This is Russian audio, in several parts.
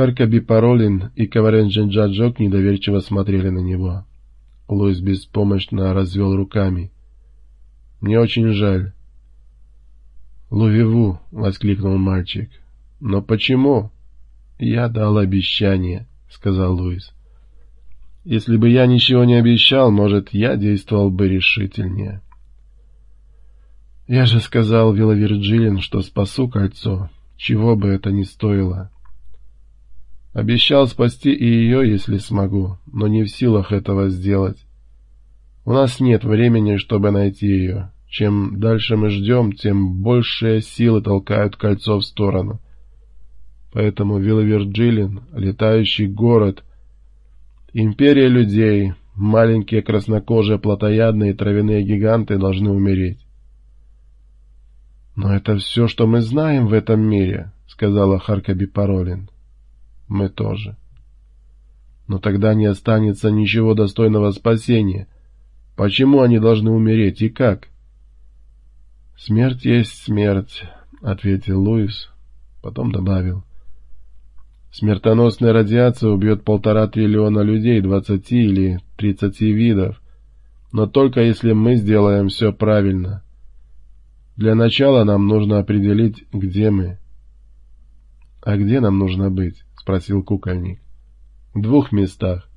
Харкаби Паролин и Каварен Дженджаджок недоверчиво смотрели на него. Луис беспомощно развел руками. «Мне очень жаль». «Лувиву!» — воскликнул мальчик. «Но почему?» «Я дал обещание», — сказал Луис. «Если бы я ничего не обещал, может, я действовал бы решительнее». «Я же сказал Вилла Вирджилин, что спасу кольцо, чего бы это ни стоило». Обещал спасти и ее, если смогу, но не в силах этого сделать. У нас нет времени, чтобы найти ее. Чем дальше мы ждем, тем большие силы толкают кольцо в сторону. Поэтому Виллаверджилин, летающий город, империя людей, маленькие краснокожие плотоядные травяные гиганты должны умереть. «Но это все, что мы знаем в этом мире», — сказала Харкаби Паролин мы тоже. Но тогда не останется ничего достойного спасения. Почему они должны умереть и как? «Смерть есть смерть», — ответил Луис, потом добавил. «Смертоносная радиация убьет полтора триллиона людей, двадцати или тридцати видов, но только если мы сделаем все правильно. Для начала нам нужно определить, где мы». «А где нам нужно быть?» — спросил кукольник. «В двух местах.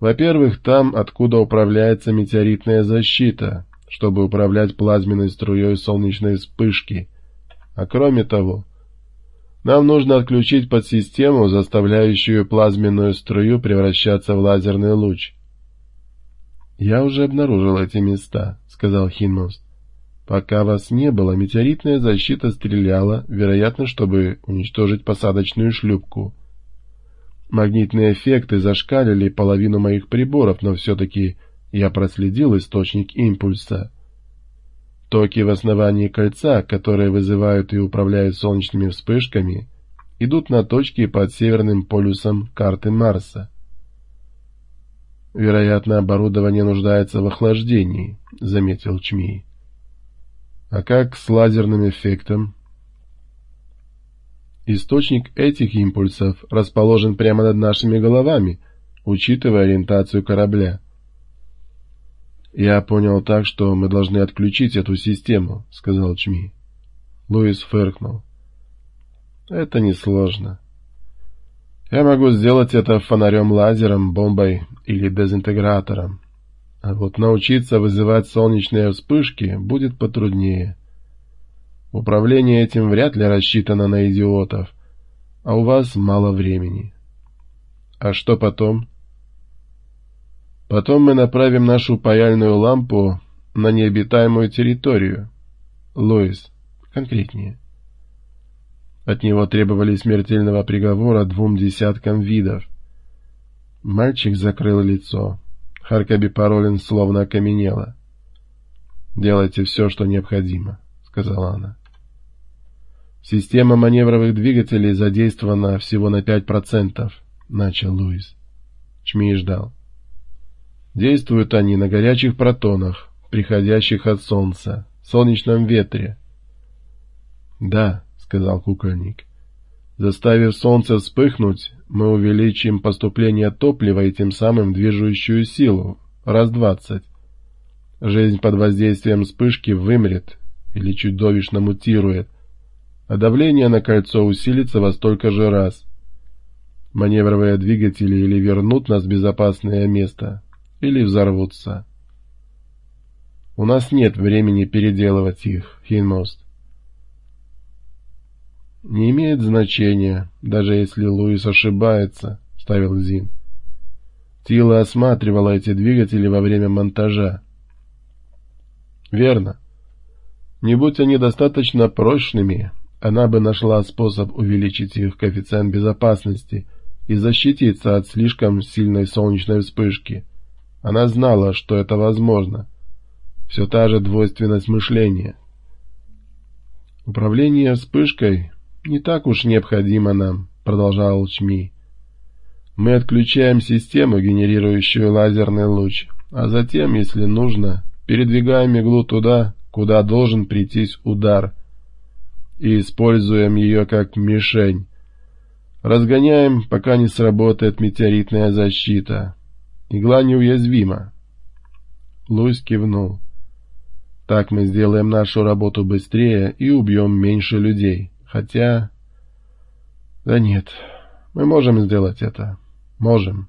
Во-первых, там, откуда управляется метеоритная защита, чтобы управлять плазменной струей солнечной вспышки. А кроме того, нам нужно отключить подсистему, заставляющую плазменную струю превращаться в лазерный луч». «Я уже обнаружил эти места», — сказал Хинмост. Пока вас не было, метеоритная защита стреляла, вероятно, чтобы уничтожить посадочную шлюпку. Магнитные эффекты зашкалили половину моих приборов, но все-таки я проследил источник импульса. Токи в основании кольца, которые вызывают и управляют солнечными вспышками, идут на точки под северным полюсом карты Марса. «Вероятно, оборудование нуждается в охлаждении», — заметил Чмей. А как с лазерным эффектом? Источник этих импульсов расположен прямо над нашими головами, учитывая ориентацию корабля. «Я понял так, что мы должны отключить эту систему», — сказал Чми. Луис фыркнул. «Это несложно. Я могу сделать это фонарем-лазером, бомбой или дезинтегратором. А вот научиться вызывать солнечные вспышки будет потруднее. Управление этим вряд ли рассчитано на идиотов, а у вас мало времени. А что потом? Потом мы направим нашу паяльную лампу на необитаемую территорию. Луис, конкретнее. От него требовали смертельного приговора двум десяткам видов. Мальчик закрыл лицо. Харкаби Паролин словно окаменела. «Делайте все, что необходимо», — сказала она. «Система маневровых двигателей задействована всего на пять процентов», — начал Луис. Чми ждал. «Действуют они на горячих протонах, приходящих от Солнца, солнечном ветре». «Да», — сказал кукольник. «Заставив Солнце вспыхнуть, мы увеличим поступление топлива и тем самым движущую силу раз двадцать. Жизнь под воздействием вспышки вымрет или чудовищно мутирует, а давление на кольцо усилится во столько же раз. Маневровые двигатели или вернут нас в безопасное место, или взорвутся. У нас нет времени переделывать их, Хинмост. «Не имеет значения, даже если Луис ошибается», — ставил Зин. Тила осматривала эти двигатели во время монтажа. «Верно. Не будь они достаточно прочными, она бы нашла способ увеличить их коэффициент безопасности и защититься от слишком сильной солнечной вспышки. Она знала, что это возможно. Все та же двойственность мышления. Управление вспышкой «Не так уж необходимо нам», — продолжал Чми. «Мы отключаем систему, генерирующую лазерный луч, а затем, если нужно, передвигаем иглу туда, куда должен прийтись удар, и используем ее как мишень. Разгоняем, пока не сработает метеоритная защита. Игла неуязвима. Луис кивнул. Так мы сделаем нашу работу быстрее и убьем меньше людей. Хотя... Да нет, мы можем сделать это. Можем.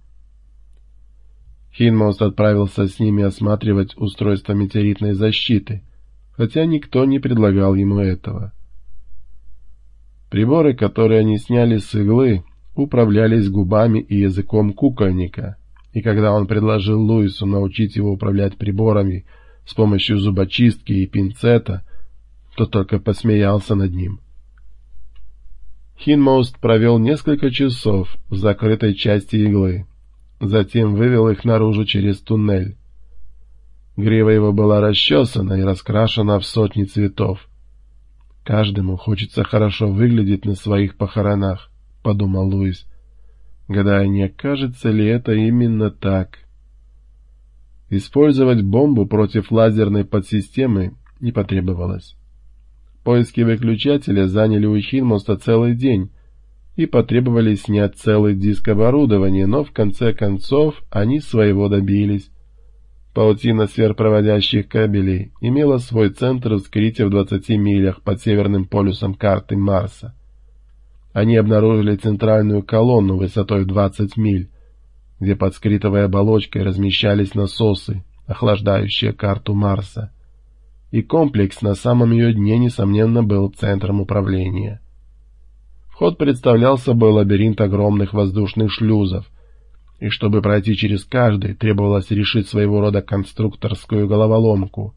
Хинмост отправился с ними осматривать устройство метеоритной защиты, хотя никто не предлагал ему этого. Приборы, которые они сняли с иглы, управлялись губами и языком кукольника, и когда он предложил Луису научить его управлять приборами с помощью зубочистки и пинцета, то только посмеялся над ним. Хинмост провел несколько часов в закрытой части иглы, затем вывел их наружу через туннель. Грива его была расчесана и раскрашена в сотни цветов. Каждому хочется хорошо выглядеть на своих похоронах, — подумал Луис, гадая, не окажется ли это именно так. Использовать бомбу против лазерной подсистемы не потребовалось. Поиски выключателя заняли у Хинмоста целый день и потребовали снять целый диск оборудования, но в конце концов они своего добились. Паутина сверхпроводящих кабелей имела свой центр вскрытия в 20 милях под северным полюсом карты Марса. Они обнаружили центральную колонну высотой в 20 миль, где под скритовой оболочкой размещались насосы, охлаждающие карту Марса. И комплекс на самом ее дне, несомненно, был центром управления. Вход представлял собой лабиринт огромных воздушных шлюзов — и чтобы пройти через каждый, требовалось решить своего рода конструкторскую головоломку.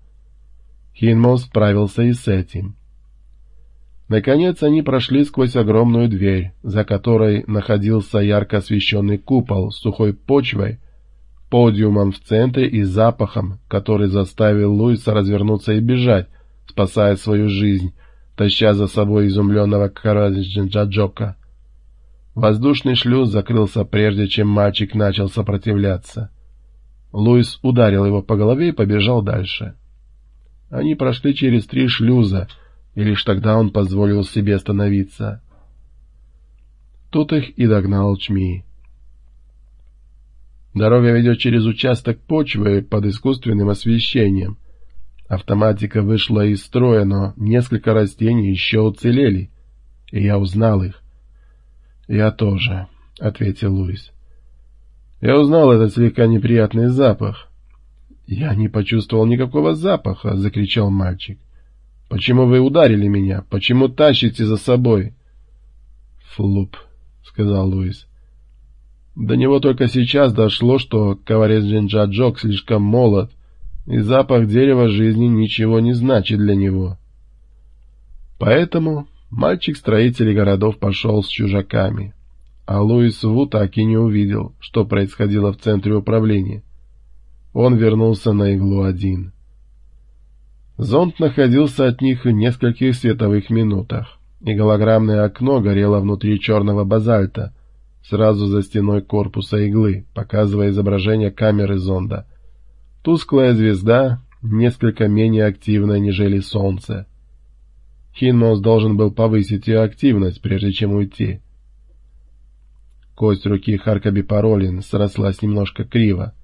Хинмос справился и с этим. Наконец они прошли сквозь огромную дверь, за которой находился ярко освещенный купол с сухой почвой, подиумом в центре и запахом, который заставил Луиса развернуться и бежать, спасая свою жизнь, таща за собой изумленного Караджинджаджока. Воздушный шлюз закрылся прежде, чем мальчик начал сопротивляться. Луис ударил его по голове и побежал дальше. Они прошли через три шлюза, и лишь тогда он позволил себе остановиться. Тут их и догнал Чми. Дорога ведет через участок почвы под искусственным освещением. Автоматика вышла из строя, но несколько растений еще уцелели, и я узнал их. «Я тоже», — ответил Луис. «Я узнал этот слегка неприятный запах». «Я не почувствовал никакого запаха», — закричал мальчик. «Почему вы ударили меня? Почему тащите за собой?» «Флуп», — сказал Луис. До него только сейчас дошло, что коварец Джинджаджок слишком молод, и запах дерева жизни ничего не значит для него. Поэтому Мальчик-строитель городов пошел с чужаками, а Луис Ву так и не увидел, что происходило в центре управления. Он вернулся на иглу один. Зонд находился от них в нескольких световых минутах, и голограммное окно горело внутри черного базальта, сразу за стеной корпуса иглы, показывая изображение камеры зонда. Тусклая звезда, несколько менее активная, нежели Солнце. Хинмос должен был повысить ее активность, прежде чем уйти. Кость руки Харкаби Паролин срослась немножко криво.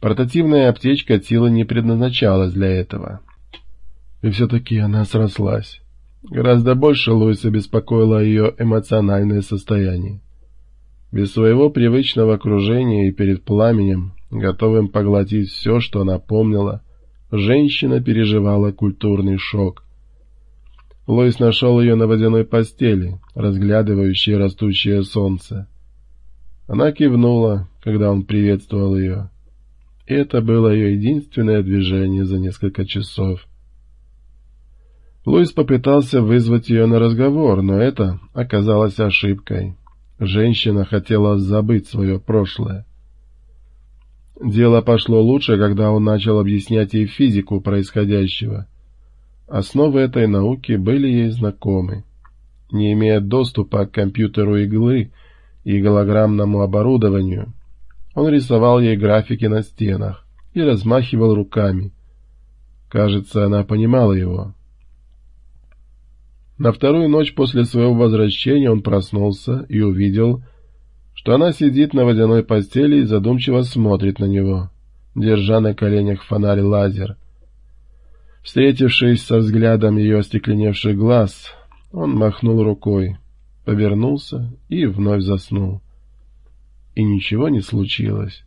Портативная аптечка Тила не предназначалась для этого. И все-таки она срослась. Гораздо больше Луиса беспокоило ее эмоциональное состояние. Без своего привычного окружения и перед пламенем, готовым поглотить все, что она помнила, женщина переживала культурный шок — Лоис нашел ее на водяной постели, разглядывающей растущее солнце. Она кивнула, когда он приветствовал ее. И это было ее единственное движение за несколько часов. Луис попытался вызвать ее на разговор, но это оказалось ошибкой. Женщина хотела забыть свое прошлое. Дело пошло лучше, когда он начал объяснять ей физику происходящего — Основы этой науки были ей знакомы. Не имея доступа к компьютеру иглы и голограммному оборудованию, он рисовал ей графики на стенах и размахивал руками. Кажется, она понимала его. На вторую ночь после своего возвращения он проснулся и увидел, что она сидит на водяной постели и задумчиво смотрит на него, держа на коленях фонарь лазер. Встретившись со взглядом ее остекленевших глаз, он махнул рукой, повернулся и вновь заснул. И ничего не случилось.